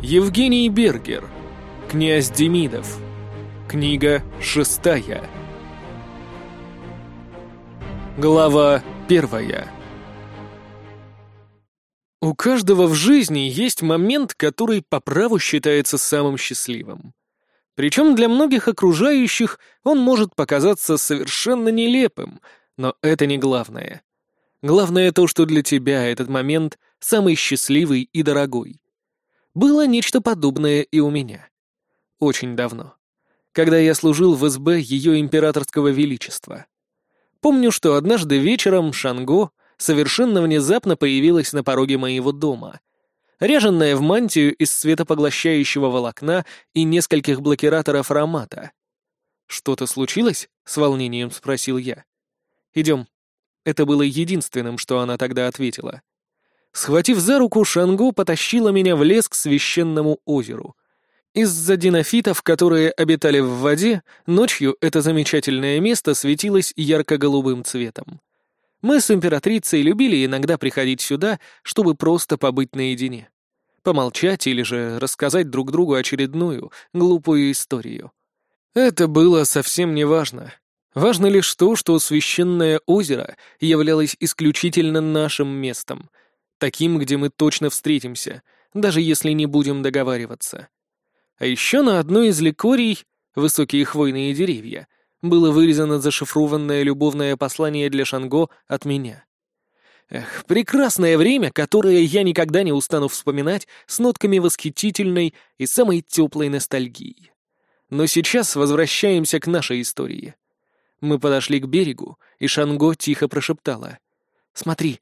Евгений Бергер. Князь Демидов. Книга шестая. Глава первая. У каждого в жизни есть момент, который по праву считается самым счастливым. Причем для многих окружающих он может показаться совершенно нелепым, но это не главное. Главное то, что для тебя этот момент самый счастливый и дорогой. Было нечто подобное и у меня. Очень давно. Когда я служил в СБ Ее Императорского Величества. Помню, что однажды вечером Шанго совершенно внезапно появилась на пороге моего дома. Ряженная в мантию из светопоглощающего волокна и нескольких блокираторов аромата. «Что-то случилось?» — с волнением спросил я. «Идем». Это было единственным, что она тогда ответила. Схватив за руку, Шанго потащила меня в лес к священному озеру. Из-за динофитов, которые обитали в воде, ночью это замечательное место светилось ярко-голубым цветом. Мы с императрицей любили иногда приходить сюда, чтобы просто побыть наедине. Помолчать или же рассказать друг другу очередную, глупую историю. Это было совсем не важно. Важно лишь то, что священное озеро являлось исключительно нашим местом — Таким, где мы точно встретимся, даже если не будем договариваться. А еще на одной из лекорий, высокие хвойные деревья, было вырезано зашифрованное любовное послание для Шанго от меня. Эх, прекрасное время, которое я никогда не устану вспоминать с нотками восхитительной и самой теплой ностальгии. Но сейчас возвращаемся к нашей истории. Мы подошли к берегу, и Шанго тихо прошептала. «Смотри,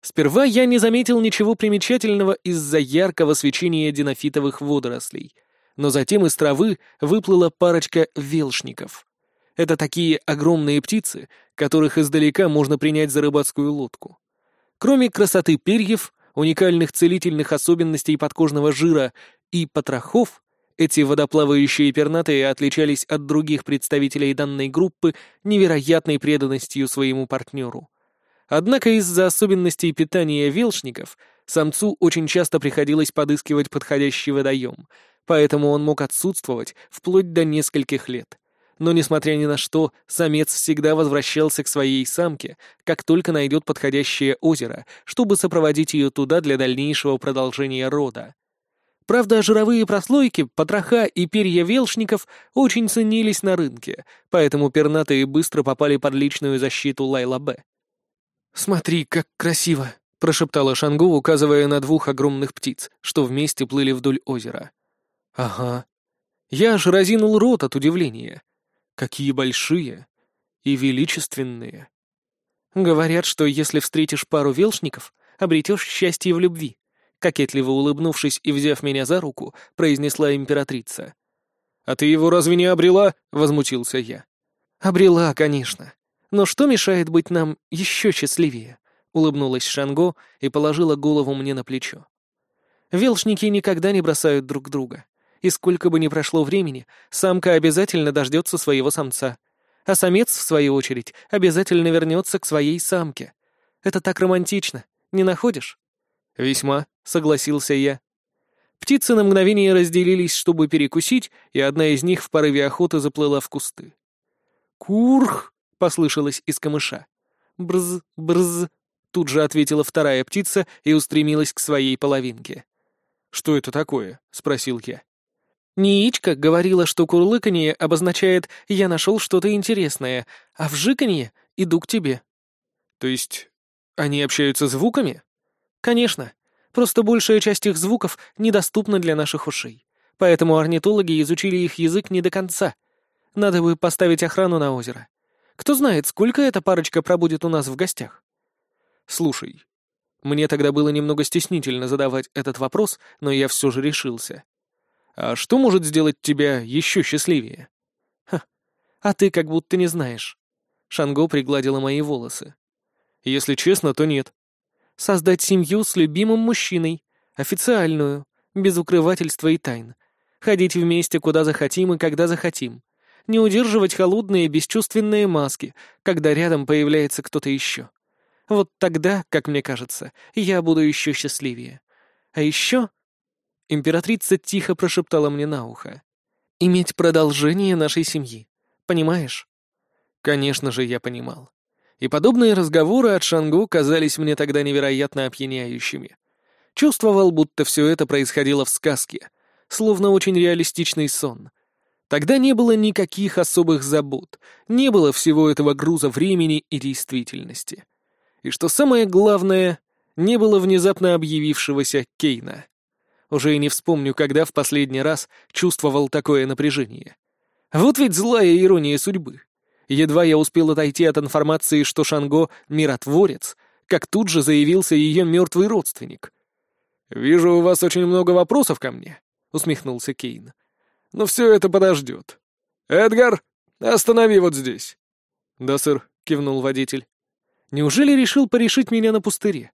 Сперва я не заметил ничего примечательного из-за яркого свечения динофитовых водорослей, но затем из травы выплыла парочка велшников. Это такие огромные птицы, которых издалека можно принять за рыбацкую лодку. Кроме красоты перьев, уникальных целительных особенностей подкожного жира и потрохов, эти водоплавающие пернатые отличались от других представителей данной группы невероятной преданностью своему партнеру — Однако из-за особенностей питания велшников самцу очень часто приходилось подыскивать подходящий водоем, поэтому он мог отсутствовать вплоть до нескольких лет. Но, несмотря ни на что, самец всегда возвращался к своей самке, как только найдет подходящее озеро, чтобы сопроводить ее туда для дальнейшего продолжения рода. Правда, жировые прослойки, потроха и перья велшников очень ценились на рынке, поэтому пернатые быстро попали под личную защиту Лайла Б. «Смотри, как красиво!» — прошептала Шангу, указывая на двух огромных птиц, что вместе плыли вдоль озера. «Ага. Я аж разинул рот от удивления. Какие большие и величественные!» «Говорят, что если встретишь пару велшников, обретешь счастье в любви», кокетливо улыбнувшись и взяв меня за руку, произнесла императрица. «А ты его разве не обрела?» — возмутился я. «Обрела, конечно. Но что мешает быть нам еще счастливее?» — улыбнулась Шанго и положила голову мне на плечо. «Велшники никогда не бросают друг друга, и сколько бы ни прошло времени, самка обязательно дождется своего самца, а самец, в свою очередь, обязательно вернется к своей самке. Это так романтично, не находишь?» «Весьма», — согласился я. Птицы на мгновение разделились, чтобы перекусить, и одна из них в порыве охоты заплыла в кусты. «Курх!» Послышалось из камыша. «Брз, брз», — тут же ответила вторая птица и устремилась к своей половинке. «Что это такое?» — спросил я. Ниичка говорила, что курлыканье обозначает «я нашел что-то интересное», а вжиканье «иду к тебе». То есть они общаются звуками? Конечно. Просто большая часть их звуков недоступна для наших ушей. Поэтому орнитологи изучили их язык не до конца. Надо бы поставить охрану на озеро. Кто знает, сколько эта парочка пробудет у нас в гостях? Слушай, мне тогда было немного стеснительно задавать этот вопрос, но я все же решился. А что может сделать тебя еще счастливее? Ха, а ты как будто не знаешь. Шанго пригладила мои волосы. Если честно, то нет. Создать семью с любимым мужчиной, официальную, без укрывательства и тайн. Ходить вместе куда захотим и когда захотим не удерживать холодные бесчувственные маски, когда рядом появляется кто-то еще. Вот тогда, как мне кажется, я буду еще счастливее. А еще... императрица тихо прошептала мне на ухо. «Иметь продолжение нашей семьи. Понимаешь?» Конечно же, я понимал. И подобные разговоры от Шангу казались мне тогда невероятно опьяняющими. Чувствовал, будто все это происходило в сказке, словно очень реалистичный сон. Тогда не было никаких особых забот, не было всего этого груза времени и действительности. И что самое главное, не было внезапно объявившегося Кейна. Уже и не вспомню, когда в последний раз чувствовал такое напряжение. Вот ведь злая ирония судьбы. Едва я успел отойти от информации, что Шанго — миротворец, как тут же заявился ее мертвый родственник. «Вижу, у вас очень много вопросов ко мне», — усмехнулся Кейн. «Но все это подождет. Эдгар, останови вот здесь». «Да, сэр», — кивнул водитель. «Неужели решил порешить меня на пустыре?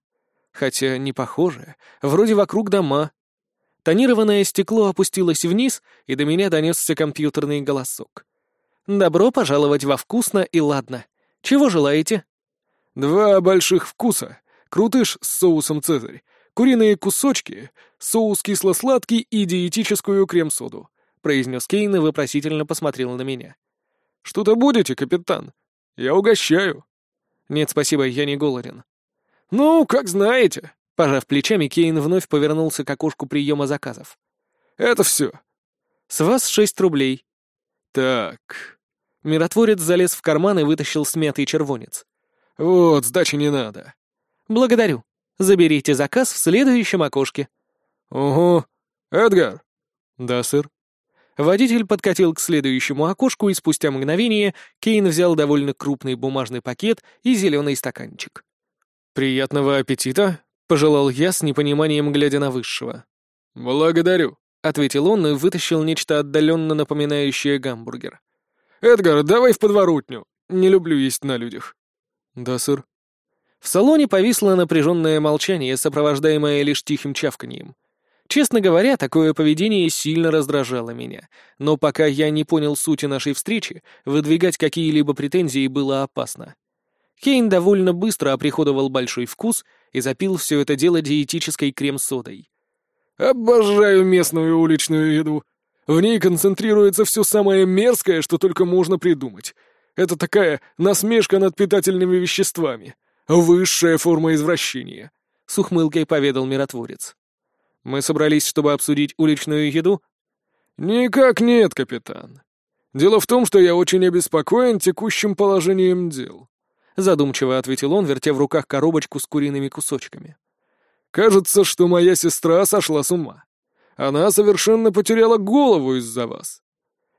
Хотя не похоже, вроде вокруг дома». Тонированное стекло опустилось вниз, и до меня донесся компьютерный голосок. «Добро пожаловать во вкусно и ладно. Чего желаете?» «Два больших вкуса. Крутыш с соусом «Цезарь», куриные кусочки, соус кисло-сладкий и диетическую крем-соду», — произнес Кейн и вопросительно посмотрел на меня. «Что-то будете, капитан? Я угощаю». «Нет, спасибо, я не голоден». «Ну, как знаете», — пожав плечами, Кейн вновь повернулся к окошку приема заказов. «Это все». «С вас шесть рублей». «Так...» Миротворец залез в карман и вытащил смятый червонец. «Вот, сдачи не надо». «Благодарю. Заберите заказ в следующем окошке». «Ого. Эдгар?» «Да, сэр». Водитель подкатил к следующему окошку, и спустя мгновение Кейн взял довольно крупный бумажный пакет и зеленый стаканчик. «Приятного аппетита!» — пожелал я с непониманием, глядя на высшего. «Благодарю», — ответил он и вытащил нечто отдаленно напоминающее гамбургер. «Эдгар, давай в подворотню. Не люблю есть на людях». «Да, сэр». В салоне повисло напряженное молчание, сопровождаемое лишь тихим чавканьем. Честно говоря, такое поведение сильно раздражало меня, но пока я не понял сути нашей встречи, выдвигать какие-либо претензии было опасно. Кейн довольно быстро оприходовал большой вкус и запил все это дело диетической крем-содой. «Обожаю местную уличную еду», в ней концентрируется все самое мерзкое, что только можно придумать. Это такая насмешка над питательными веществами. Высшая форма извращения», — с ухмылкой поведал миротворец. «Мы собрались, чтобы обсудить уличную еду?» «Никак нет, капитан. Дело в том, что я очень обеспокоен текущим положением дел», — задумчиво ответил он, вертя в руках коробочку с куриными кусочками. «Кажется, что моя сестра сошла с ума. Она совершенно потеряла голову из-за вас».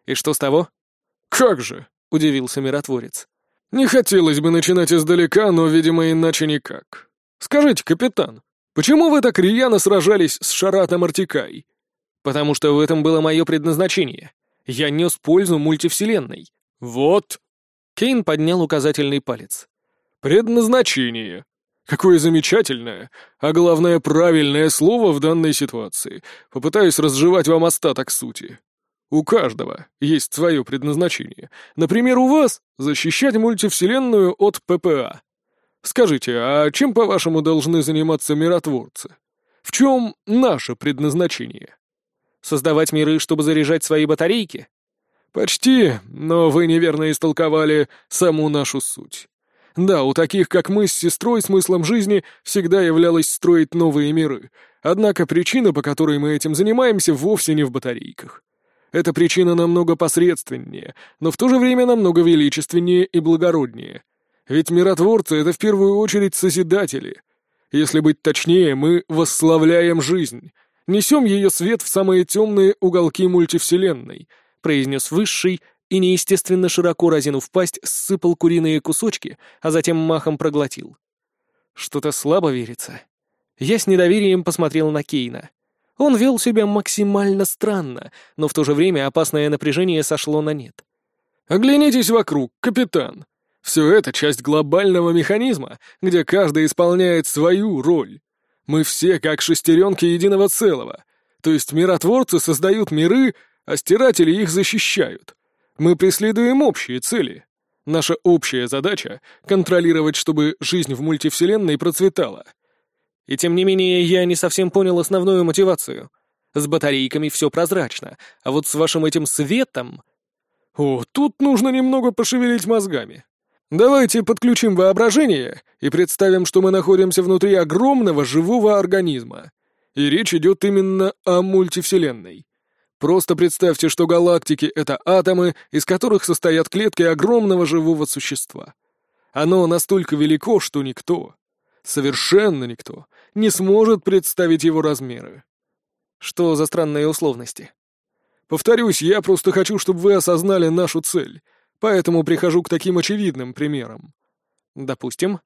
«И что с того?» «Как же?» — удивился миротворец. «Не хотелось бы начинать издалека, но, видимо, иначе никак. Скажите, капитан, почему вы так рьяно сражались с Шаратом Артикай?» «Потому что в этом было мое предназначение. Я нес пользу мультивселенной». «Вот!» Кейн поднял указательный палец. «Предназначение. Какое замечательное, а главное правильное слово в данной ситуации. Попытаюсь разжевать вам остаток сути. У каждого есть свое предназначение. Например, у вас — защищать мультивселенную от ППА. Скажите, а чем, по-вашему, должны заниматься миротворцы? В чем наше предназначение? Создавать миры, чтобы заряжать свои батарейки? Почти, но вы неверно истолковали саму нашу суть. Да, у таких, как мы с сестрой, смыслом жизни всегда являлось строить новые миры. Однако причина, по которой мы этим занимаемся, вовсе не в батарейках. Эта причина намного посредственнее, но в то же время намного величественнее и благороднее. Ведь миротворцы — это в первую очередь созидатели. Если быть точнее, мы восславляем жизнь, несем ее свет в самые темные уголки мультивселенной, произнес Высший, и, неестественно широко разинув пасть, ссыпал куриные кусочки, а затем махом проглотил. Что-то слабо верится. Я с недоверием посмотрел на Кейна. Он вел себя максимально странно, но в то же время опасное напряжение сошло на нет. «Оглянитесь вокруг, капитан. Все это часть глобального механизма, где каждый исполняет свою роль. Мы все как шестеренки единого целого. То есть миротворцы создают миры, а стиратели их защищают. Мы преследуем общие цели. Наша общая задача — контролировать, чтобы жизнь в мультивселенной процветала. И тем не менее, я не совсем понял основную мотивацию. С батарейками все прозрачно, а вот с вашим этим светом... О, тут нужно немного пошевелить мозгами. Давайте подключим воображение и представим, что мы находимся внутри огромного живого организма. И речь идет именно о мультивселенной. Просто представьте, что галактики — это атомы, из которых состоят клетки огромного живого существа. Оно настолько велико, что никто, совершенно никто, не сможет представить его размеры. Что за странные условности? Повторюсь, я просто хочу, чтобы вы осознали нашу цель, поэтому прихожу к таким очевидным примерам. Допустим.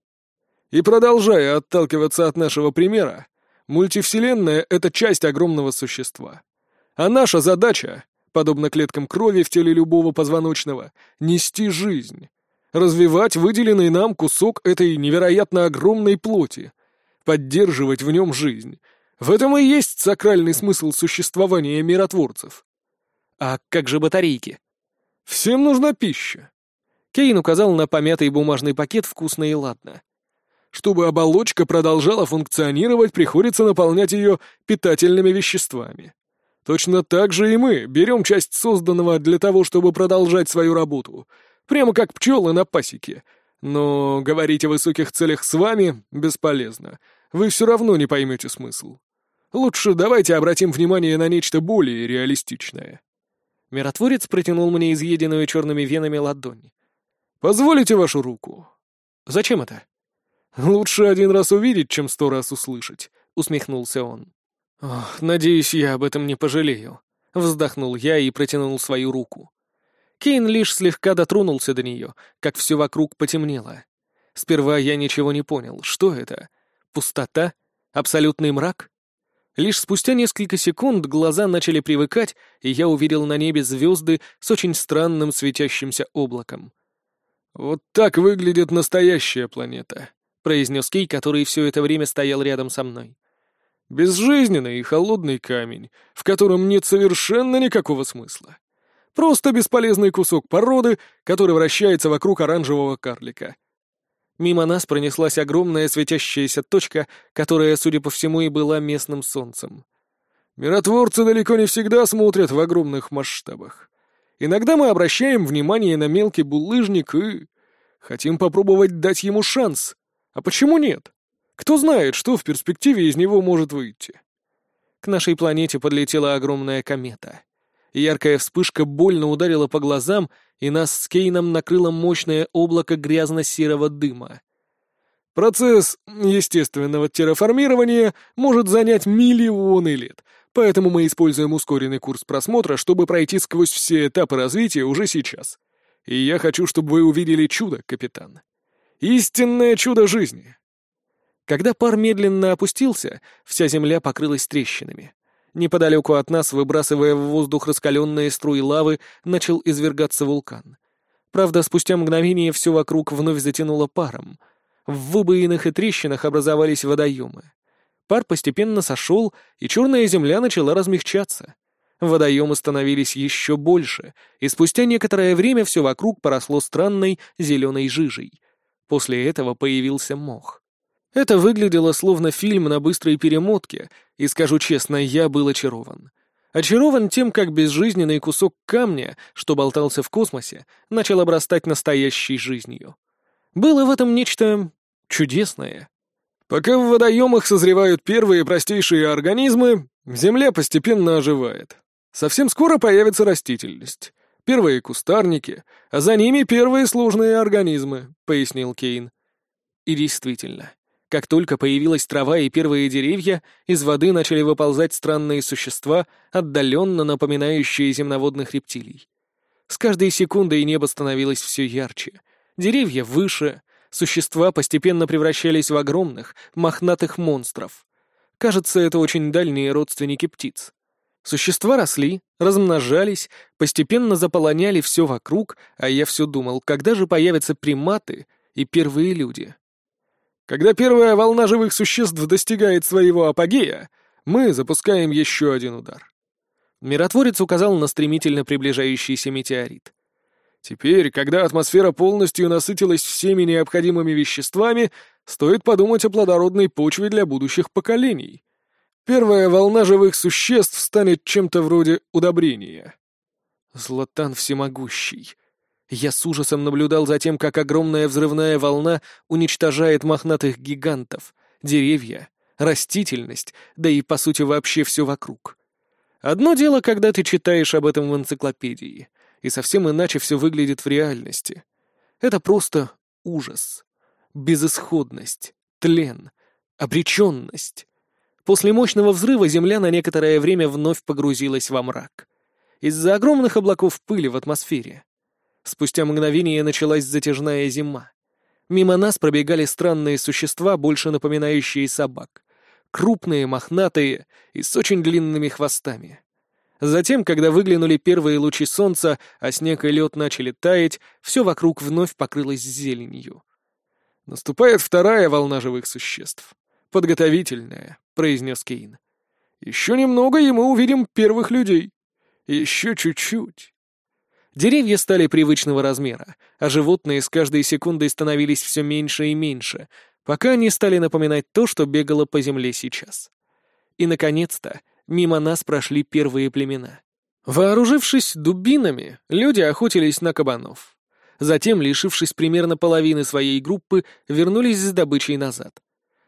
И продолжая отталкиваться от нашего примера, мультивселенная — это часть огромного существа. А наша задача, подобно клеткам крови в теле любого позвоночного, нести жизнь, развивать выделенный нам кусок этой невероятно огромной плоти, поддерживать в нем жизнь. В этом и есть сакральный смысл существования миротворцев. А как же батарейки? Всем нужна пища. Кейн указал на помятый бумажный пакет «Вкусно и ладно». Чтобы оболочка продолжала функционировать, приходится наполнять ее питательными веществами. Точно так же и мы берем часть созданного для того, чтобы продолжать свою работу. Прямо как пчелы на пасеке. Но говорить о высоких целях с вами бесполезно. Вы все равно не поймете смысл. Лучше давайте обратим внимание на нечто более реалистичное. Миротворец протянул мне изъеденную черными венами ладонь. «Позволите вашу руку?» «Зачем это?» «Лучше один раз увидеть, чем сто раз услышать», — усмехнулся он. «Ох, надеюсь, я об этом не пожалею», — вздохнул я и протянул свою руку. Кейн лишь слегка дотронулся до нее, как все вокруг потемнело. Сперва я ничего не понял. Что это? Пустота? Абсолютный мрак? Лишь спустя несколько секунд глаза начали привыкать, и я увидел на небе звезды с очень странным светящимся облаком. «Вот так выглядит настоящая планета», — произнес Кей, который все это время стоял рядом со мной. Безжизненный и холодный камень, в котором нет совершенно никакого смысла. Просто бесполезный кусок породы, который вращается вокруг оранжевого карлика. Мимо нас пронеслась огромная светящаяся точка, которая, судя по всему, и была местным солнцем. Миротворцы далеко не всегда смотрят в огромных масштабах. Иногда мы обращаем внимание на мелкий булыжник и... Хотим попробовать дать ему шанс. А почему нет? Кто знает, что в перспективе из него может выйти. К нашей планете подлетела огромная комета. Яркая вспышка больно ударила по глазам, и нас с Кейном накрыло мощное облако грязно-серого дыма. Процесс естественного терраформирования может занять миллионы лет, поэтому мы используем ускоренный курс просмотра, чтобы пройти сквозь все этапы развития уже сейчас. И я хочу, чтобы вы увидели чудо, капитан. Истинное чудо жизни. Когда пар медленно опустился, вся земля покрылась трещинами. Неподалеку от нас, выбрасывая в воздух раскаленные струи лавы, начал извергаться вулкан. Правда, спустя мгновение все вокруг вновь затянуло паром. В выбоинах и трещинах образовались водоемы. Пар постепенно сошел, и черная земля начала размягчаться. Водоемы становились еще больше, и спустя некоторое время все вокруг поросло странной зеленой жижей. После этого появился мох. Это выглядело словно фильм на быстрой перемотке, и, скажу честно, я был очарован. Очарован тем, как безжизненный кусок камня, что болтался в космосе, начал обрастать настоящей жизнью. Было в этом нечто чудесное. Пока в водоемах созревают первые простейшие организмы, Земля постепенно оживает. Совсем скоро появится растительность. Первые кустарники, а за ними первые сложные организмы, — пояснил Кейн. И действительно, как только появилась трава и первые деревья, из воды начали выползать странные существа, отдаленно напоминающие земноводных рептилий. С каждой секундой небо становилось все ярче. Деревья выше, существа постепенно превращались в огромных, мохнатых монстров. Кажется, это очень дальние родственники птиц. Существа росли, размножались, постепенно заполоняли все вокруг, а я все думал, когда же появятся приматы и первые люди. Когда первая волна живых существ достигает своего апогея, мы запускаем еще один удар. Миротворец указал на стремительно приближающийся метеорит. Теперь, когда атмосфера полностью насытилась всеми необходимыми веществами, стоит подумать о плодородной почве для будущих поколений. Первая волна живых существ станет чем-то вроде удобрения. Златан всемогущий. Я с ужасом наблюдал за тем, как огромная взрывная волна уничтожает мохнатых гигантов, деревья, растительность, да и, по сути, вообще все вокруг. Одно дело, когда ты читаешь об этом в энциклопедии, и совсем иначе все выглядит в реальности. Это просто ужас, безысходность, тлен, обреченность. После мощного взрыва Земля на некоторое время вновь погрузилась во мрак. Из-за огромных облаков пыли в атмосфере. Спустя мгновение началась затяжная зима. Мимо нас пробегали странные существа, больше напоминающие собак. Крупные, мохнатые и с очень длинными хвостами. Затем, когда выглянули первые лучи солнца, а снег и лед начали таять, все вокруг вновь покрылось зеленью. «Наступает вторая волна живых существ. Подготовительная», — произнес Кейн. «Еще немного, и мы увидим первых людей. Еще чуть-чуть». Деревья стали привычного размера, а животные с каждой секундой становились все меньше и меньше, пока они стали напоминать то, что бегало по земле сейчас. И, наконец-то, мимо нас прошли первые племена. Вооружившись дубинами, люди охотились на кабанов. Затем, лишившись примерно половины своей группы, вернулись с добычей назад.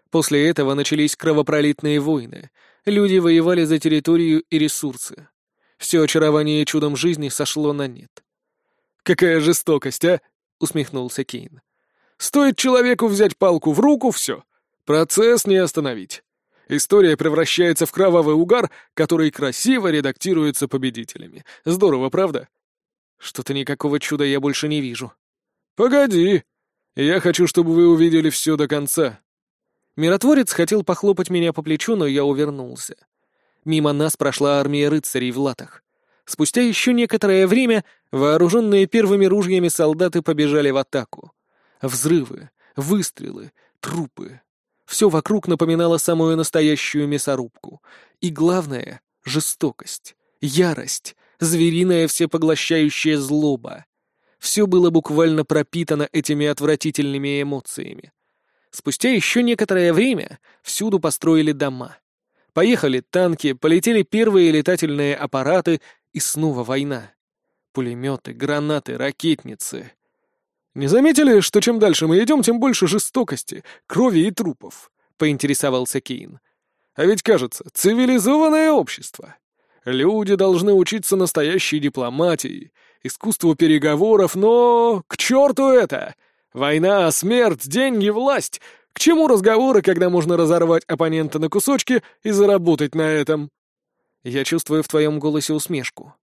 После этого начались кровопролитные войны. Люди воевали за территорию и ресурсы. Все очарование чудом жизни сошло на нет. «Какая жестокость, а?» — усмехнулся Кейн. «Стоит человеку взять палку в руку — все. Процесс не остановить. История превращается в кровавый угар, который красиво редактируется победителями. Здорово, правда?» «Что-то никакого чуда я больше не вижу». «Погоди. Я хочу, чтобы вы увидели все до конца». Миротворец хотел похлопать меня по плечу, но я увернулся. Мимо нас прошла армия рыцарей в латах. Спустя еще некоторое время вооруженные первыми ружьями солдаты побежали в атаку. Взрывы, выстрелы, трупы. Все вокруг напоминало самую настоящую мясорубку. И главное — жестокость, ярость, звериная всепоглощающая злоба. Все было буквально пропитано этими отвратительными эмоциями. Спустя еще некоторое время всюду построили дома. Поехали танки, полетели первые летательные аппараты, и снова война. Пулеметы, гранаты, ракетницы. «Не заметили, что чем дальше мы идем, тем больше жестокости, крови и трупов?» — поинтересовался Кейн. «А ведь, кажется, цивилизованное общество. Люди должны учиться настоящей дипломатии, искусству переговоров, но... К черту это! Война, смерть, деньги, власть к чему разговоры, когда можно разорвать оппонента на кусочки и заработать на этом? Я чувствую в твоем голосе усмешку.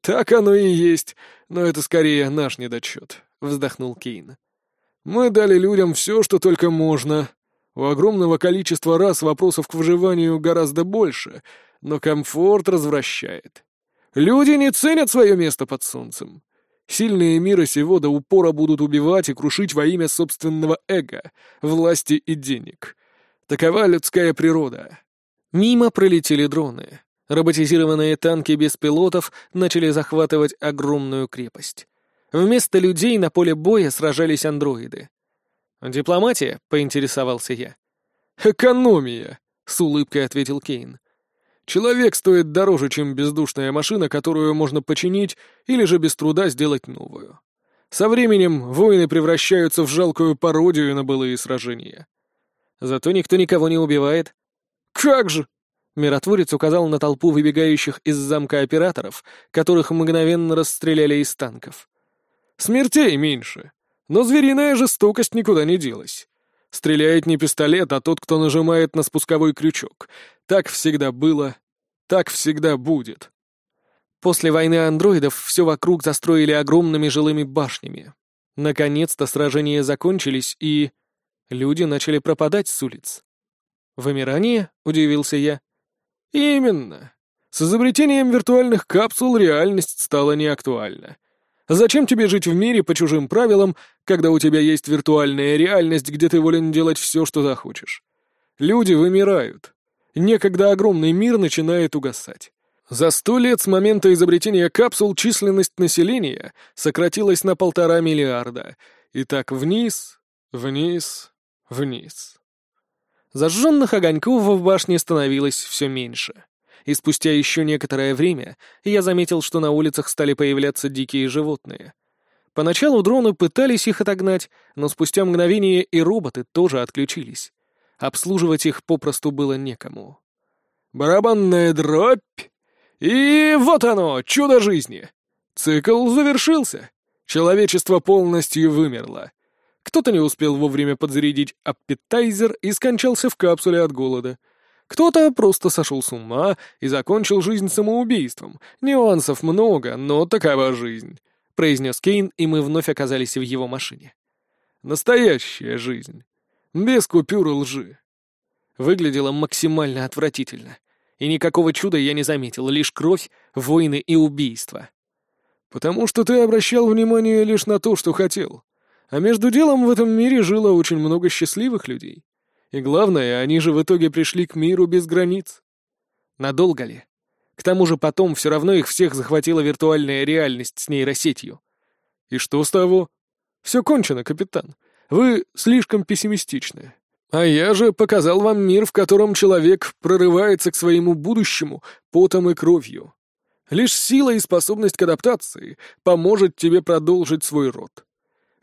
Так оно и есть, но это скорее наш недочет, вздохнул Кейн. Мы дали людям все, что только можно. У огромного количества раз вопросов к выживанию гораздо больше, но комфорт развращает. Люди не ценят свое место под солнцем. Сильные мира сего до упора будут убивать и крушить во имя собственного эго, власти и денег. Такова людская природа. Мимо пролетели дроны. Роботизированные танки без пилотов начали захватывать огромную крепость. Вместо людей на поле боя сражались андроиды. «Дипломатия?» — поинтересовался я. «Экономия!» — с улыбкой ответил Кейн. Человек стоит дороже, чем бездушная машина, которую можно починить или же без труда сделать новую. Со временем воины превращаются в жалкую пародию на былые сражения. Зато никто никого не убивает. «Как же!» Миротворец указал на толпу выбегающих из замка операторов, которых мгновенно расстреляли из танков. «Смертей меньше, но звериная жестокость никуда не делась. Стреляет не пистолет, а тот, кто нажимает на спусковой крючок. Так всегда было, так всегда будет. После войны андроидов все вокруг застроили огромными жилыми башнями. Наконец-то сражения закончились, и... Люди начали пропадать с улиц. «Вымирание?» — удивился я. «Именно. С изобретением виртуальных капсул реальность стала неактуальна. Зачем тебе жить в мире по чужим правилам, когда у тебя есть виртуальная реальность, где ты волен делать все, что захочешь? Люди вымирают. Некогда огромный мир начинает угасать. За сто лет с момента изобретения капсул численность населения сократилась на полтора миллиарда. И так вниз, вниз, вниз. Зажженных огоньков в башне становилось все меньше. И спустя еще некоторое время я заметил, что на улицах стали появляться дикие животные. Поначалу дроны пытались их отогнать, но спустя мгновение и роботы тоже отключились. Обслуживать их попросту было некому. «Барабанная дробь! И вот оно, чудо жизни! Цикл завершился. Человечество полностью вымерло. Кто-то не успел вовремя подзарядить аппетайзер и скончался в капсуле от голода. Кто-то просто сошел с ума и закончил жизнь самоубийством. Нюансов много, но такова жизнь», — произнес Кейн, и мы вновь оказались в его машине. «Настоящая жизнь. Без купюр лжи». Выглядело максимально отвратительно. И никакого чуда я не заметил, лишь кровь, войны и убийства. «Потому что ты обращал внимание лишь на то, что хотел. А между делом в этом мире жило очень много счастливых людей. И главное, они же в итоге пришли к миру без границ. Надолго ли? К тому же потом все равно их всех захватила виртуальная реальность с нейросетью. И что с того? Все кончено, капитан. Вы слишком пессимистичны. А я же показал вам мир, в котором человек прорывается к своему будущему потом и кровью. Лишь сила и способность к адаптации поможет тебе продолжить свой род.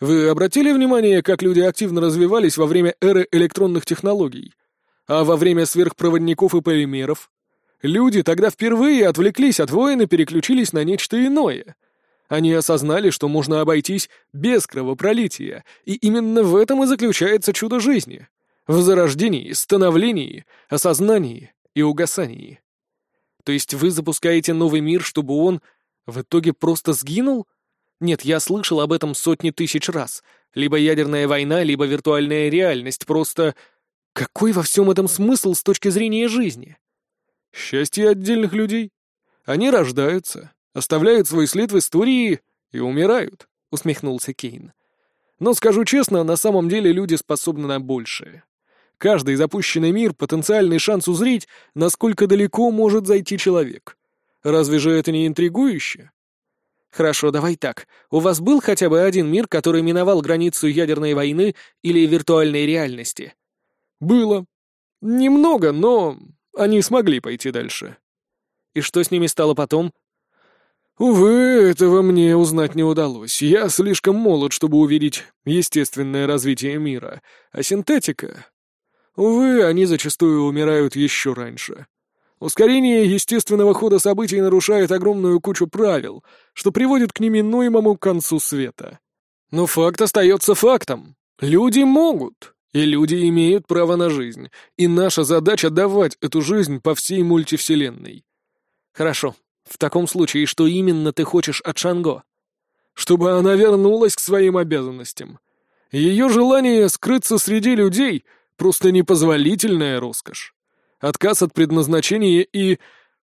Вы обратили внимание, как люди активно развивались во время эры электронных технологий? А во время сверхпроводников и полимеров? Люди тогда впервые отвлеклись от войн и переключились на нечто иное. Они осознали, что можно обойтись без кровопролития, и именно в этом и заключается чудо жизни. В зарождении, становлении, осознании и угасании. То есть вы запускаете новый мир, чтобы он в итоге просто сгинул? Нет, я слышал об этом сотни тысяч раз. Либо ядерная война, либо виртуальная реальность. Просто какой во всем этом смысл с точки зрения жизни? Счастье отдельных людей. Они рождаются, оставляют свой след в истории и умирают, усмехнулся Кейн. Но скажу честно, на самом деле люди способны на большее. Каждый запущенный мир — потенциальный шанс узреть, насколько далеко может зайти человек. Разве же это не интригующе? Хорошо, давай так. У вас был хотя бы один мир, который миновал границу ядерной войны или виртуальной реальности? Было. Немного, но они смогли пойти дальше. И что с ними стало потом? Увы, этого мне узнать не удалось. Я слишком молод, чтобы увидеть естественное развитие мира. А синтетика... Увы, они зачастую умирают еще раньше. Ускорение естественного хода событий нарушает огромную кучу правил, что приводит к неминуемому концу света. Но факт остается фактом. Люди могут, и люди имеют право на жизнь, и наша задача давать эту жизнь по всей мультивселенной. Хорошо. В таком случае, что именно ты хочешь от Шанго? Чтобы она вернулась к своим обязанностям. Ее желание скрыться среди людей — просто непозволительная роскошь отказ от предназначения и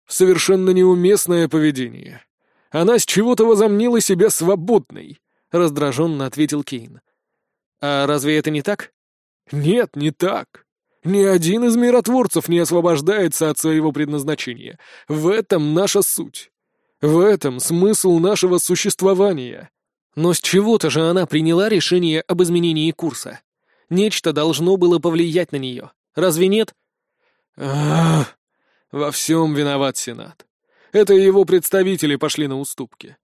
совершенно неуместное поведение. Она с чего-то возомнила себя свободной, — раздраженно ответил Кейн. «А разве это не так?» «Нет, не так. Ни один из миротворцев не освобождается от своего предназначения. В этом наша суть. В этом смысл нашего существования». Но с чего-то же она приняла решение об изменении курса. Нечто должно было повлиять на нее. Разве нет? Ах, во всем виноват Сенат. Это его представители пошли на уступки.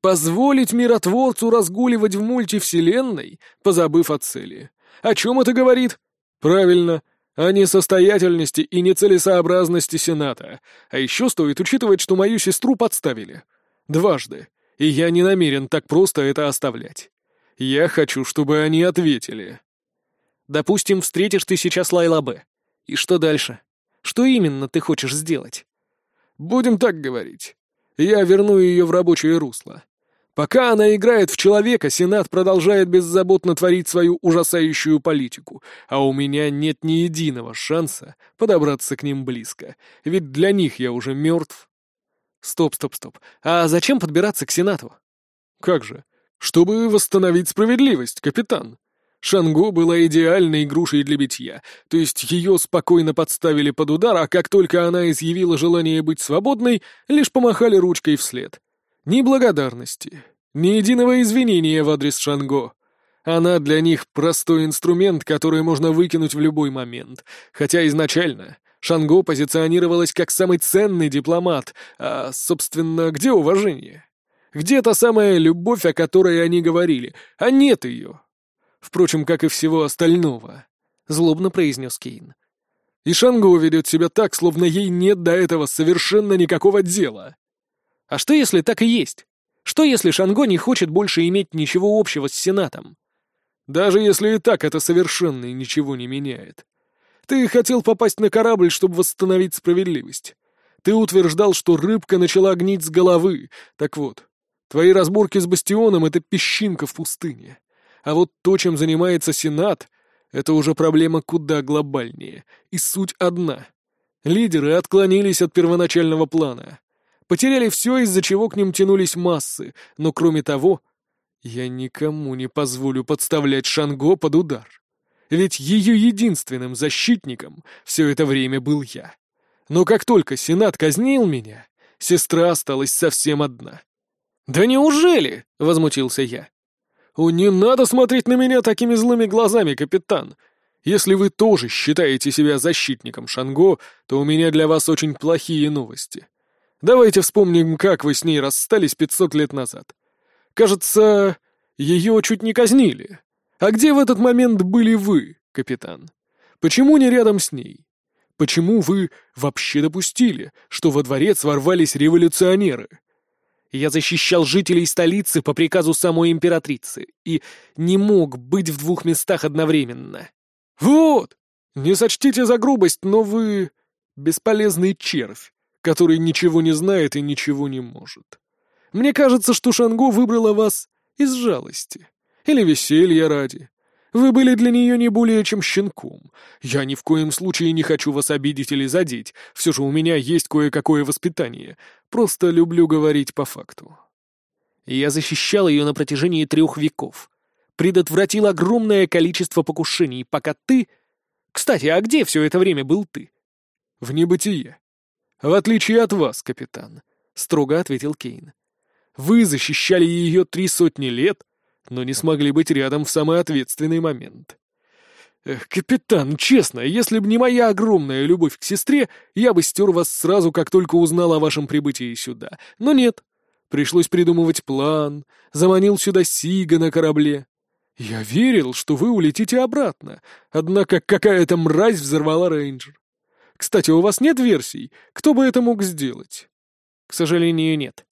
Позволить миротворцу разгуливать в мультивселенной, позабыв о цели. О чем это говорит? Правильно, о несостоятельности и нецелесообразности Сената. А еще стоит учитывать, что мою сестру подставили. Дважды. И я не намерен так просто это оставлять. Я хочу, чтобы они ответили. Допустим, встретишь ты сейчас Лайла. И что дальше? Что именно ты хочешь сделать? Будем так говорить. Я верну ее в рабочее русло. Пока она играет в человека, Сенат продолжает беззаботно творить свою ужасающую политику, а у меня нет ни единого шанса подобраться к ним близко, ведь для них я уже мертв. Стоп, стоп, стоп. А зачем подбираться к Сенату? Как же? Чтобы восстановить справедливость, капитан. Шанго была идеальной грушей для битья, то есть ее спокойно подставили под удар, а как только она изъявила желание быть свободной, лишь помахали ручкой вслед. Ни благодарности, ни единого извинения в адрес Шанго. Она для них простой инструмент, который можно выкинуть в любой момент, хотя изначально Шанго позиционировалась как самый ценный дипломат, а, собственно, где уважение? Где та самая любовь, о которой они говорили? А нет ее. Впрочем, как и всего остального, — злобно произнес Кейн. И Шанго ведет себя так, словно ей нет до этого совершенно никакого дела. А что если так и есть? Что если Шанго не хочет больше иметь ничего общего с Сенатом? Даже если и так это совершенно ничего не меняет. Ты хотел попасть на корабль, чтобы восстановить справедливость. Ты утверждал, что рыбка начала гнить с головы. Так вот, твои разборки с Бастионом — это песчинка в пустыне. А вот то, чем занимается Сенат, это уже проблема куда глобальнее. И суть одна. Лидеры отклонились от первоначального плана. Потеряли все, из-за чего к ним тянулись массы, но кроме того, я никому не позволю подставлять Шанго под удар. Ведь ее единственным защитником все это время был я. Но как только Сенат казнил меня, сестра осталась совсем одна. «Да неужели?» — возмутился я. «О, не надо смотреть на меня такими злыми глазами, капитан. Если вы тоже считаете себя защитником Шанго, то у меня для вас очень плохие новости. Давайте вспомним, как вы с ней расстались пятьсот лет назад. Кажется, ее чуть не казнили. А где в этот момент были вы, капитан? Почему не рядом с ней? Почему вы вообще допустили, что во дворец ворвались революционеры? Я защищал жителей столицы по приказу самой императрицы и не мог быть в двух местах одновременно. Вот! Не сочтите за грубость, но вы бесполезный червь, который ничего не знает и ничего не может. Мне кажется, что Шанго выбрала вас из жалости. Или веселья ради. Вы были для нее не более чем щенком. Я ни в коем случае не хочу вас обидеть или задеть. Все же у меня есть кое-какое воспитание. Просто люблю говорить по факту. Я защищал ее на протяжении трех веков. Предотвратил огромное количество покушений, пока ты... Кстати, а где все это время был ты? В небытие. В отличие от вас, капитан, — строго ответил Кейн. Вы защищали ее три сотни лет, но не смогли быть рядом в самый ответственный момент. Эх, капитан, честно, если бы не моя огромная любовь к сестре, я бы стер вас сразу, как только узнал о вашем прибытии сюда. Но нет. Пришлось придумывать план, заманил сюда Сига на корабле. Я верил, что вы улетите обратно, однако какая-то мразь взорвала рейнджер. Кстати, у вас нет версий, кто бы это мог сделать? К сожалению, нет.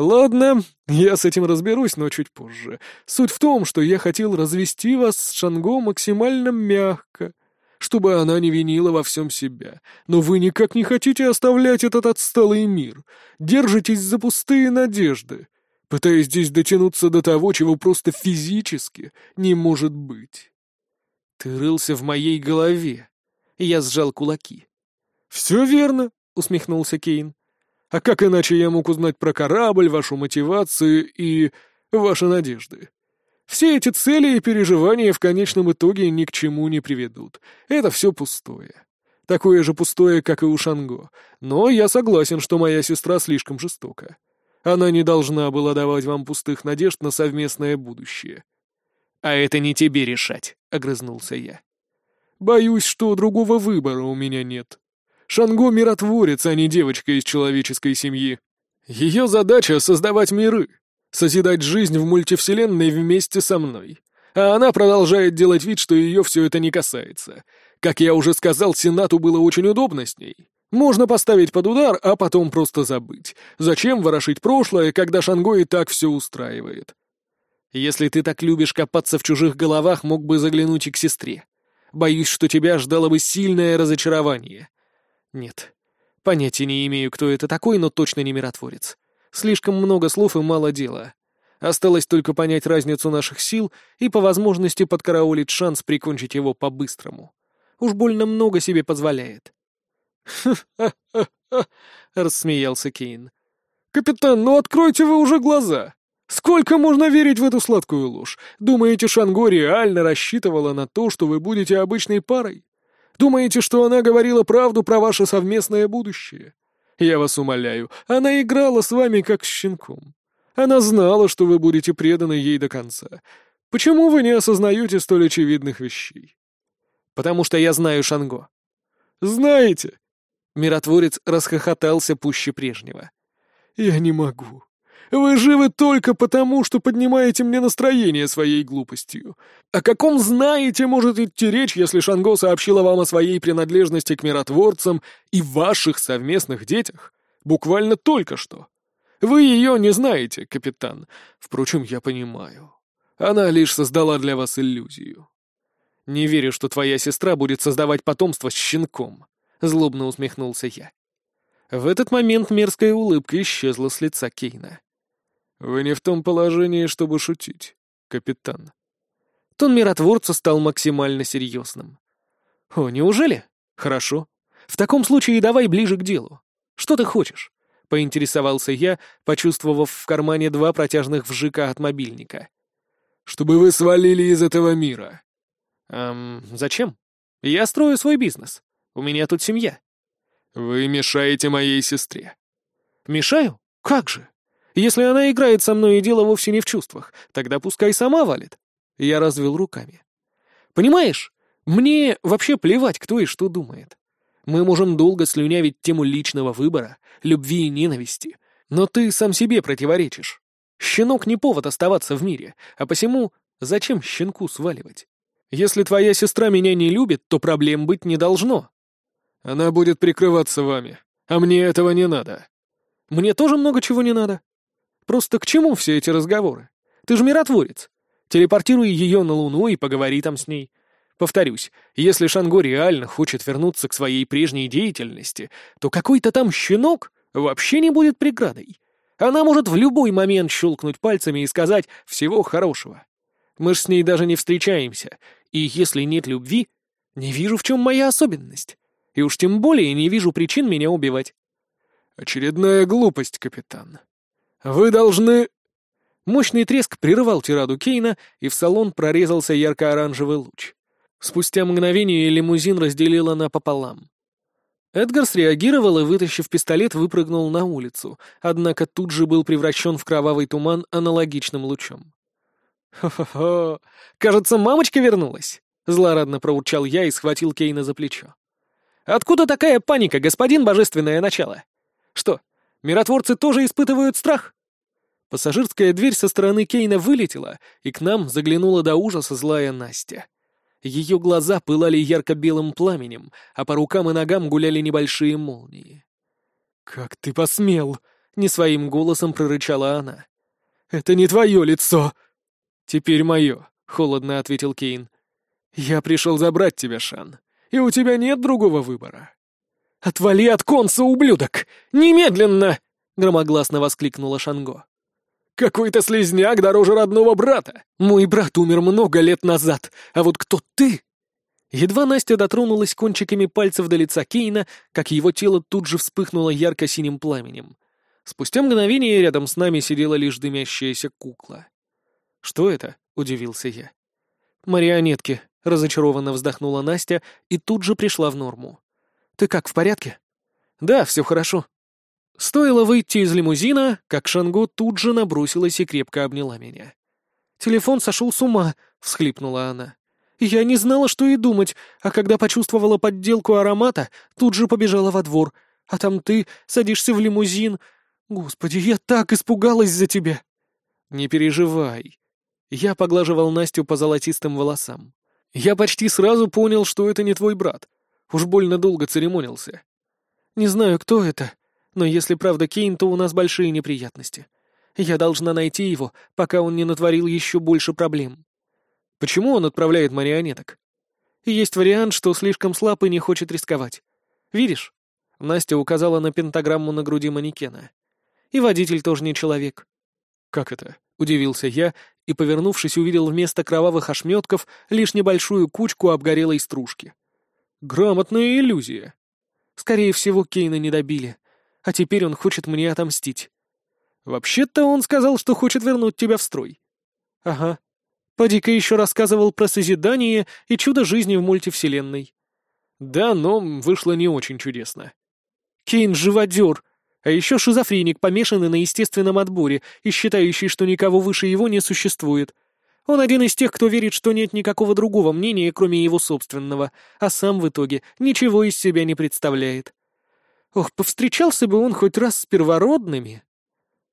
«Ладно, я с этим разберусь, но чуть позже. Суть в том, что я хотел развести вас с Шанго максимально мягко, чтобы она не винила во всем себя. Но вы никак не хотите оставлять этот отсталый мир. Держитесь за пустые надежды, пытаясь здесь дотянуться до того, чего просто физически не может быть». «Ты рылся в моей голове». Я сжал кулаки. «Все верно», — усмехнулся Кейн. А как иначе я мог узнать про корабль, вашу мотивацию и ваши надежды? Все эти цели и переживания в конечном итоге ни к чему не приведут. Это все пустое. Такое же пустое, как и у Шанго. Но я согласен, что моя сестра слишком жестока. Она не должна была давать вам пустых надежд на совместное будущее. «А это не тебе решать», — огрызнулся я. «Боюсь, что другого выбора у меня нет», Шанго — миротворец, а не девочка из человеческой семьи. Ее задача — создавать миры, созидать жизнь в мультивселенной вместе со мной. А она продолжает делать вид, что ее все это не касается. Как я уже сказал, Сенату было очень удобно с ней. Можно поставить под удар, а потом просто забыть. Зачем ворошить прошлое, когда Шанго и так все устраивает? Если ты так любишь копаться в чужих головах, мог бы заглянуть и к сестре. Боюсь, что тебя ждало бы сильное разочарование. Нет. Понятия не имею, кто это такой, но точно не миротворец. Слишком много слов и мало дела. Осталось только понять разницу наших сил и по возможности подкараулить шанс прикончить его по-быстрому. Уж больно много себе позволяет. «Ха-ха-ха-ха!» — рассмеялся Кейн. «Капитан, ну откройте вы уже глаза! Сколько можно верить в эту сладкую ложь? Думаете, Шанго реально рассчитывала на то, что вы будете обычной парой? Думаете, что она говорила правду про ваше совместное будущее? Я вас умоляю, она играла с вами как с щенком. Она знала, что вы будете преданы ей до конца. Почему вы не осознаете столь очевидных вещей? Потому что я знаю Шанго. Знаете? Миротворец расхохотался пуще прежнего. Я не могу. Вы живы только потому, что поднимаете мне настроение своей глупостью. О каком знаете может идти речь, если Шанго сообщила вам о своей принадлежности к миротворцам и ваших совместных детях? Буквально только что. Вы ее не знаете, капитан. Впрочем, я понимаю. Она лишь создала для вас иллюзию. Не верю, что твоя сестра будет создавать потомство с щенком. Злобно усмехнулся я. В этот момент мерзкая улыбка исчезла с лица Кейна. «Вы не в том положении, чтобы шутить, капитан». Тон миротворца стал максимально серьезным. «О, неужели? Хорошо. В таком случае давай ближе к делу. Что ты хочешь?» — поинтересовался я, почувствовав в кармане два протяжных вжика от мобильника. «Чтобы вы свалили из этого мира». «Эм, зачем? Я строю свой бизнес. У меня тут семья». «Вы мешаете моей сестре». «Мешаю? Как же?» Если она играет со мной и дело вовсе не в чувствах, тогда пускай сама валит. Я развел руками. Понимаешь, мне вообще плевать, кто и что думает. Мы можем долго слюнявить тему личного выбора, любви и ненависти, но ты сам себе противоречишь. Щенок не повод оставаться в мире, а посему зачем щенку сваливать? Если твоя сестра меня не любит, то проблем быть не должно. Она будет прикрываться вами, а мне этого не надо. Мне тоже много чего не надо. Просто к чему все эти разговоры? Ты же миротворец. Телепортируй ее на Луну и поговори там с ней. Повторюсь, если Шанго реально хочет вернуться к своей прежней деятельности, то какой-то там щенок вообще не будет преградой. Она может в любой момент щелкнуть пальцами и сказать «всего хорошего». Мы ж с ней даже не встречаемся, и если нет любви, не вижу, в чем моя особенность. И уж тем более не вижу причин меня убивать. Очередная глупость, капитан. «Вы должны...» Мощный треск прерывал тираду Кейна, и в салон прорезался ярко-оранжевый луч. Спустя мгновение лимузин разделило напополам. Эдгар среагировал и, вытащив пистолет, выпрыгнул на улицу, однако тут же был превращен в кровавый туман аналогичным лучом. «Хо-хо-хо! Кажется, мамочка вернулась!» — злорадно проурчал я и схватил Кейна за плечо. «Откуда такая паника, господин божественное начало? Что, Миротворцы тоже испытывают страх?» Пассажирская дверь со стороны Кейна вылетела, и к нам заглянула до ужаса злая Настя. Ее глаза пылали ярко-белым пламенем, а по рукам и ногам гуляли небольшие молнии. «Как ты посмел!» — не своим голосом прорычала она. «Это не твое лицо!» «Теперь мое», — холодно ответил Кейн. «Я пришел забрать тебя, Шан, и у тебя нет другого выбора». «Отвали от конца, ублюдок! Немедленно!» — громогласно воскликнула Шанго. «Какой-то слезняк дороже родного брата! Мой брат умер много лет назад, а вот кто ты?» Едва Настя дотронулась кончиками пальцев до лица Кейна, как его тело тут же вспыхнуло ярко-синим пламенем. Спустя мгновение рядом с нами сидела лишь дымящаяся кукла. «Что это?» — удивился я. «Марионетки», — разочарованно вздохнула Настя и тут же пришла в норму. «Ты как, в порядке?» «Да, все хорошо». Стоило выйти из лимузина, как Шангу тут же набросилась и крепко обняла меня. «Телефон сошел с ума», — всхлипнула она. «Я не знала, что и думать, а когда почувствовала подделку аромата, тут же побежала во двор. А там ты садишься в лимузин. Господи, я так испугалась за тебя!» «Не переживай». Я поглаживал Настю по золотистым волосам. «Я почти сразу понял, что это не твой брат. Уж больно долго церемонился. Не знаю, кто это, но если правда Кейн, то у нас большие неприятности. Я должна найти его, пока он не натворил еще больше проблем. Почему он отправляет марионеток? Есть вариант, что слишком слаб и не хочет рисковать. Видишь? Настя указала на пентаграмму на груди манекена. И водитель тоже не человек. Как это? Удивился я и, повернувшись, увидел вместо кровавых ошметков лишь небольшую кучку обгорелой стружки. Грамотная иллюзия. Скорее всего, Кейна не добили. А теперь он хочет мне отомстить. Вообще-то он сказал, что хочет вернуть тебя в строй. Ага. Падика еще рассказывал про созидание и чудо жизни в мультивселенной. Да, но вышло не очень чудесно. Кейн — живодер, а еще шизофреник, помешанный на естественном отборе и считающий, что никого выше его не существует. Он один из тех, кто верит, что нет никакого другого мнения, кроме его собственного, а сам в итоге ничего из себя не представляет. Ох, повстречался бы он хоть раз с первородными.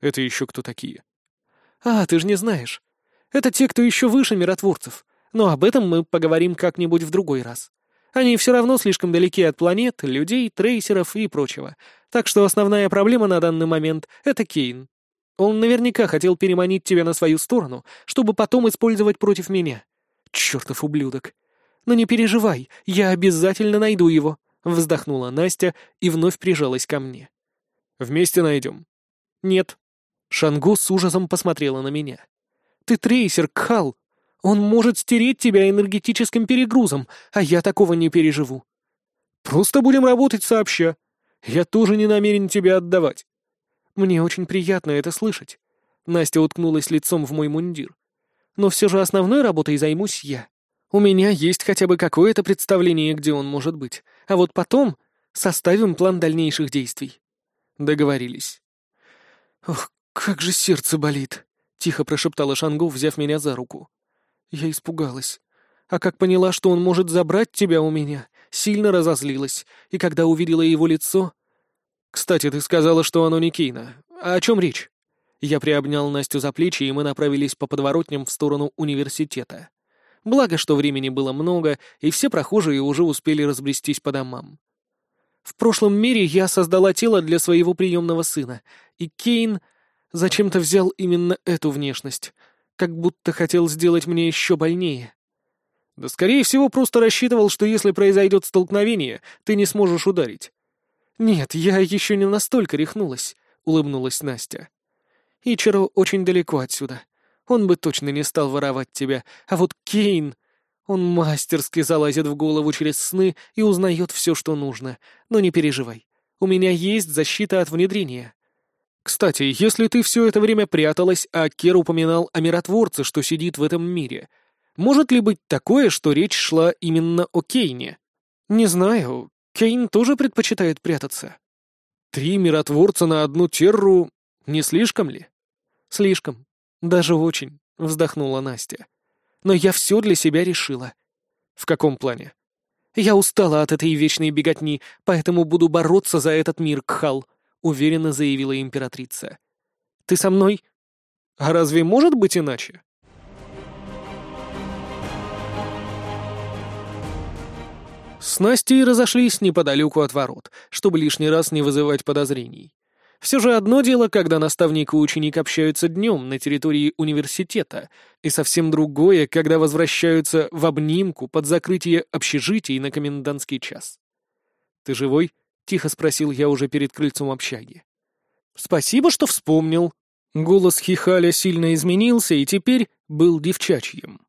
Это еще кто такие? А, ты же не знаешь. Это те, кто еще выше миротворцев. Но об этом мы поговорим как-нибудь в другой раз. Они все равно слишком далеки от планет, людей, трейсеров и прочего. Так что основная проблема на данный момент — это Кейн. Он наверняка хотел переманить тебя на свою сторону, чтобы потом использовать против меня. Чертов ублюдок. Но не переживай, я обязательно найду его. Вздохнула Настя и вновь прижалась ко мне. Вместе найдем. Нет. Шангу с ужасом посмотрела на меня. Ты трейсер, Кхал. Он может стереть тебя энергетическим перегрузом, а я такого не переживу. Просто будем работать сообща. Я тоже не намерен тебя отдавать. Мне очень приятно это слышать. Настя уткнулась лицом в мой мундир. Но все же основной работой займусь я. У меня есть хотя бы какое-то представление, где он может быть. А вот потом составим план дальнейших действий. Договорились. Ох, как же сердце болит, тихо прошептала Шангу, взяв меня за руку. Я испугалась. А как поняла, что он может забрать тебя у меня, сильно разозлилась, и когда увидела его лицо... «Кстати, ты сказала, что оно не Кейна. А о чем речь?» Я приобнял Настю за плечи, и мы направились по подворотням в сторону университета. Благо, что времени было много, и все прохожие уже успели разбрестись по домам. В прошлом мире я создала тело для своего приемного сына, и Кейн зачем-то взял именно эту внешность, как будто хотел сделать мне еще больнее. Да, скорее всего, просто рассчитывал, что если произойдет столкновение, ты не сможешь ударить. Нет, я еще не настолько рехнулась, улыбнулась Настя. Ичиро очень далеко отсюда. Он бы точно не стал воровать тебя. А вот Кейн... Он мастерски залазит в голову через сны и узнает все, что нужно. Но не переживай. У меня есть защита от внедрения. Кстати, если ты все это время пряталась, а Кер упоминал о миротворце, что сидит в этом мире, может ли быть такое, что речь шла именно о Кейне? Не знаю. Кейн тоже предпочитает прятаться. Три миротворца на одну терру не слишком ли? Слишком. Даже очень, вздохнула Настя. Но я все для себя решила. В каком плане? Я устала от этой вечной беготни, поэтому буду бороться за этот мир, Кхал. — уверенно заявила императрица. «Ты со мной?» «А разве может быть иначе?» С Настей разошлись неподалеку от ворот, чтобы лишний раз не вызывать подозрений. Все же одно дело, когда наставник и ученик общаются днем на территории университета, и совсем другое, когда возвращаются в обнимку под закрытие общежитий на комендантский час. «Ты живой?» Тихо спросил я уже перед крыльцом общаги. «Спасибо, что вспомнил». Голос Хихаля сильно изменился и теперь был девчачьим.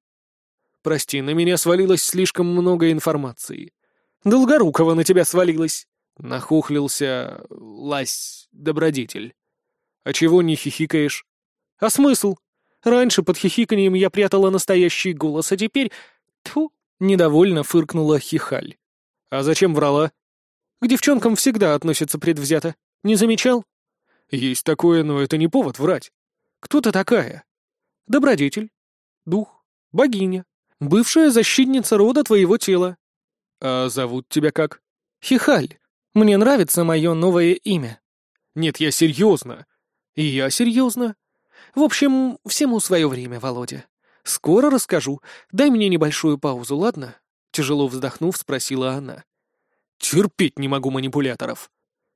«Прости, на меня свалилось слишком много информации. Долгорукова на тебя свалилось!» — нахухлился лась-добродетель. «А чего не хихикаешь?» «А смысл? Раньше под хихиканием я прятала настоящий голос, а теперь...» Тьфу! недовольно фыркнула Хихаль. «А зачем врала?» К девчонкам всегда относятся предвзято. Не замечал? Есть такое, но это не повод врать. Кто ты такая? Добродетель. Дух. Богиня. Бывшая защитница рода твоего тела. А зовут тебя как? Хихаль. Мне нравится мое новое имя. Нет, я серьезно. И я серьезно. В общем, всему свое время, Володя. Скоро расскажу. Дай мне небольшую паузу, ладно? Тяжело вздохнув, спросила она. Терпеть не могу манипуляторов.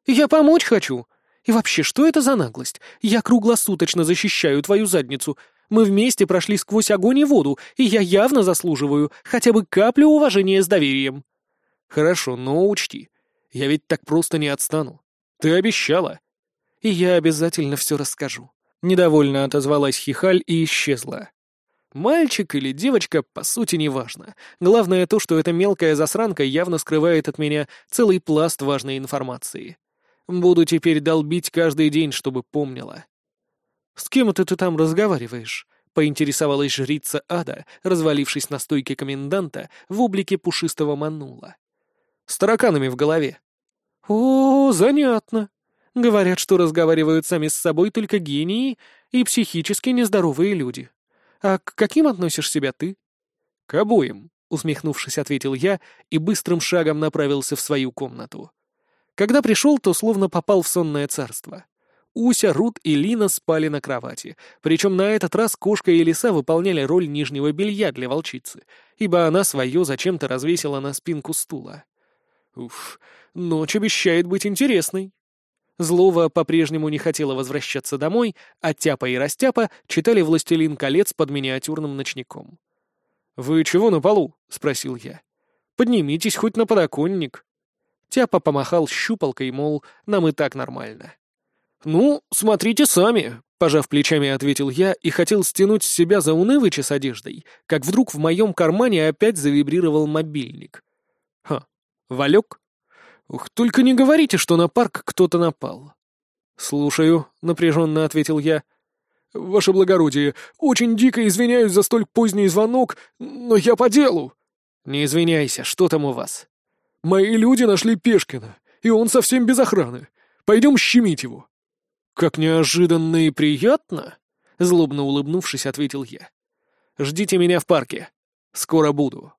Я помочь хочу. И вообще, что это за наглость? Я круглосуточно защищаю твою задницу. Мы вместе прошли сквозь огонь и воду, и я явно заслуживаю хотя бы каплю уважения с доверием. Хорошо, но учти, я ведь так просто не отстану. Ты обещала. И я обязательно все расскажу. Недовольно отозвалась Хихаль и исчезла. Мальчик или девочка, по сути, не важно. Главное то, что эта мелкая засранка явно скрывает от меня целый пласт важной информации. Буду теперь долбить каждый день, чтобы помнила. «С кем это ты там разговариваешь?» — поинтересовалась жрица ада, развалившись на стойке коменданта в облике пушистого манула. «С тараканами в голове». «О, занятно. Говорят, что разговаривают сами с собой только гении и психически нездоровые люди». А к каким относишь себя ты?» «К обоим», — усмехнувшись, ответил я и быстрым шагом направился в свою комнату. Когда пришел, то словно попал в сонное царство. Уся, Рут и Лина спали на кровати, причем на этот раз кошка и лиса выполняли роль нижнего белья для волчицы, ибо она свое зачем-то развесила на спинку стула. Уф, ночь обещает быть интересной. Злова по-прежнему не хотела возвращаться домой, а Тяпа и Растяпа читали «Властелин колец» под миниатюрным ночником. «Вы чего на полу?» — спросил я. «Поднимитесь хоть на подоконник». Тяпа помахал щупалкой, мол, нам и так нормально. «Ну, смотрите сами», — пожав плечами, ответил я и хотел стянуть с себя заунывыча с одеждой, как вдруг в моем кармане опять завибрировал мобильник. «Ха, Валек? Ух, только не говорите, что на парк кто-то напал». «Слушаю», — напряженно ответил я. «Ваше благородие, очень дико извиняюсь за столь поздний звонок, но я по делу». «Не извиняйся, что там у вас?» «Мои люди нашли Пешкина, и он совсем без охраны. Пойдем щемить его». «Как неожиданно и приятно!» — злобно улыбнувшись, ответил я. «Ждите меня в парке. Скоро буду».